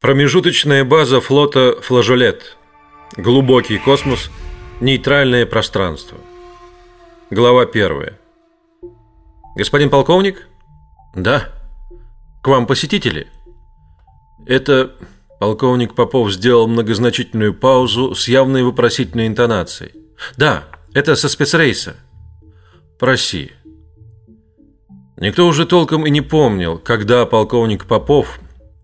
Промежуточная база флота «Флажолет». Глубокий космос. Нейтральное пространство. Глава первая. Господин полковник? Да. К вам посетители? Это полковник Попов сделал многозначительную паузу с явной вопросительной интонацией. Да, это со спецрейса. Проси. Никто уже толком и не помнил, когда полковник Попов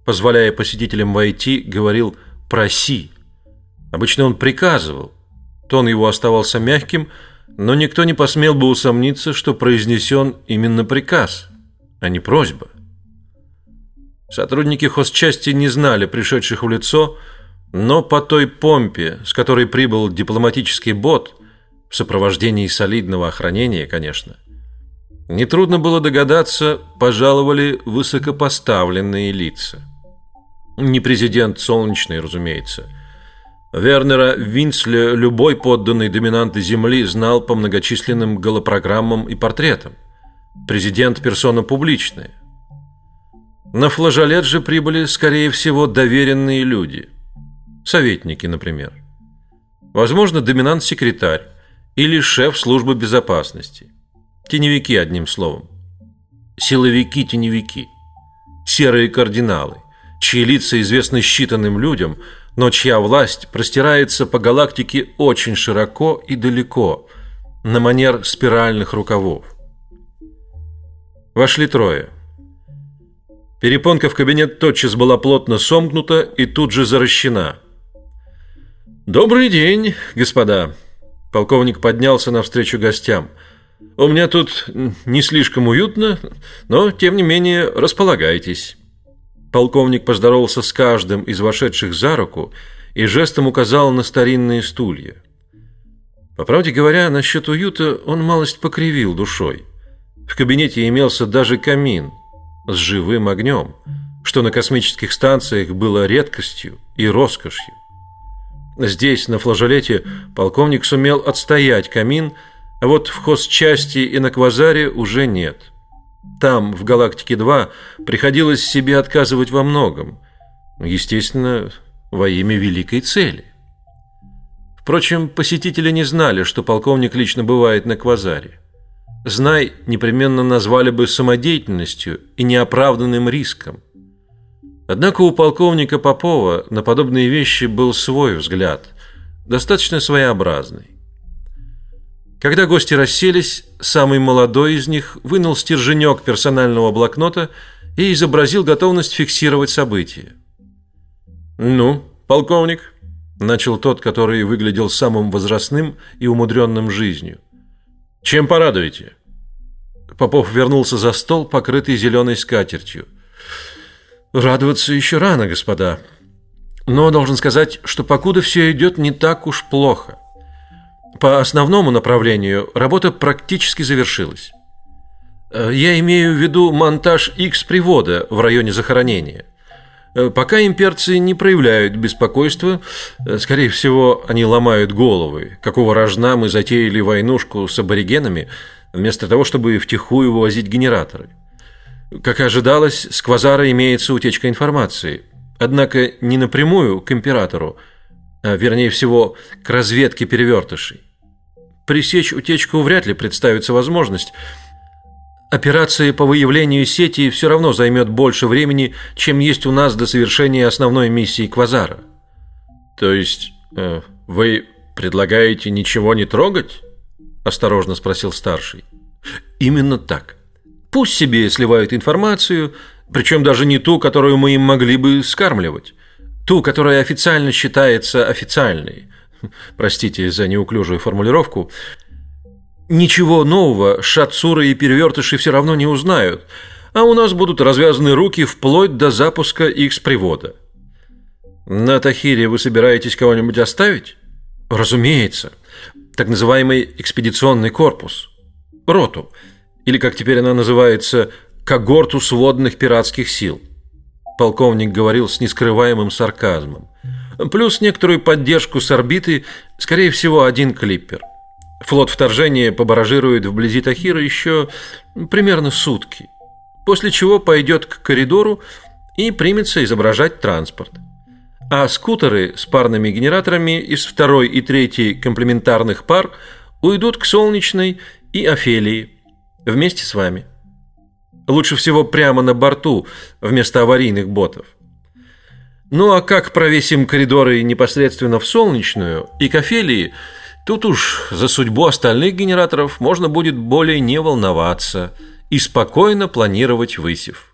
позволяя посетителям войти, говорил «проси». Обычно он приказывал. Тон его оставался мягким, но никто не посмел бы усомниться, что произнесен именно приказ, а не просьба. Сотрудники хозчасти не знали пришедших в лицо, но по той помпе, с которой прибыл дипломатический бот, в сопровождении солидного охранения, конечно, нетрудно было догадаться, пожаловали высокопоставленные лица. Не президент Солнечный, разумеется. Вернера Винсли любой подданный доминанты Земли знал по многочисленным голопрограммам и портретам. Президент персона публичная. На флажолет же прибыли, скорее всего, доверенные люди, советники, например. Возможно, доминант-секретарь или шеф службы безопасности. Теневики, одним словом. Силовики-теневики. Серые кардиналы чьи лица известны считанным людям, но чья власть простирается по галактике очень широко и далеко, на манер спиральных рукавов. Вошли трое. Перепонка в кабинет тотчас была плотно сомкнута и тут же заращена. Добрый день, господа. Полковник поднялся навстречу гостям. У меня тут не слишком уютно, но тем не менее располагайтесь. Полковник поздоровался с каждым из вошедших за руку и жестом указал на старинные стулья. По правде говоря, насчет уюта он малость покривил душой. В кабинете имелся даже камин с живым огнем, что на космических станциях было редкостью и роскошью. Здесь, на флажолете, полковник сумел отстоять камин, а вот в хозчасти и на квазаре уже нет. Там, в галактике 2, приходилось себе отказывать во многом, естественно, во имя великой цели. Впрочем, посетители не знали, что полковник лично бывает на квазаре. Знай, непременно назвали бы самодеятельностью и неоправданным риском. Однако у полковника Попова на подобные вещи был свой взгляд, достаточно своеобразный. Когда гости расселись, самый молодой из них вынул стерженек персонального блокнота и изобразил готовность фиксировать события. Ну, полковник, начал тот, который выглядел самым возрастным и умудренным жизнью. Чем порадуете? Попов вернулся за стол, покрытый зеленой скатертью. Радоваться еще рано, господа. Но должен сказать, что покуда все идет не так уж плохо. По основному направлению работа практически завершилась. Э, я имею в виду монтаж X привода в районе захоронения. Э, пока имперцы не проявляют беспокойства, э, скорее всего, они ломают головы, какого рожна мы затеяли войнушку с аборигенами, вместо того, чтобы втихую вывозить генераторы. Как и ожидалось, с квазара имеется утечка информации, однако не напрямую к императору, а вернее всего к разведке перевертышей. Пресечь утечку вряд ли представится возможность. Операция по выявлению сети все равно займет больше времени, чем есть у нас до совершения основной миссии Квазара. То есть э, вы предлагаете ничего не трогать? осторожно спросил старший. Именно так. Пусть себе сливают информацию, причем даже не ту, которую мы им могли бы скармливать, ту, которая официально считается официальной простите за неуклюжую формулировку, ничего нового шатсуры и перевертыши все равно не узнают, а у нас будут развязаны руки вплоть до запуска X привода. На Тахире вы собираетесь кого-нибудь оставить? Разумеется, так называемый экспедиционный корпус, роту, или как теперь она называется, когорту сводных пиратских сил. Полковник говорил с нескрываемым сарказмом плюс некоторую поддержку с орбиты, скорее всего, один клиппер. Флот вторжения побаражирует вблизи Тахира еще примерно сутки, после чего пойдет к коридору и примется изображать транспорт. А скутеры с парными генераторами из второй и третьей комплементарных пар уйдут к Солнечной и Офелии вместе с вами. Лучше всего прямо на борту вместо аварийных ботов. Ну а как провесим коридоры непосредственно в Солнечную и к Офелии, тут уж за судьбу остальных генераторов можно будет более не волноваться и спокойно планировать высев.